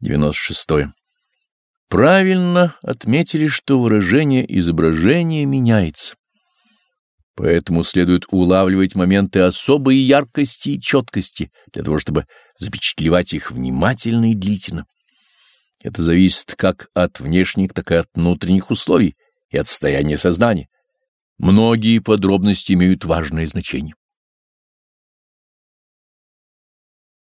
96. Правильно отметили, что выражение изображения меняется. Поэтому следует улавливать моменты особой яркости и четкости, для того чтобы запечатлевать их внимательно и длительно. Это зависит как от внешних, так и от внутренних условий и от состояния сознания. Многие подробности имеют важное значение.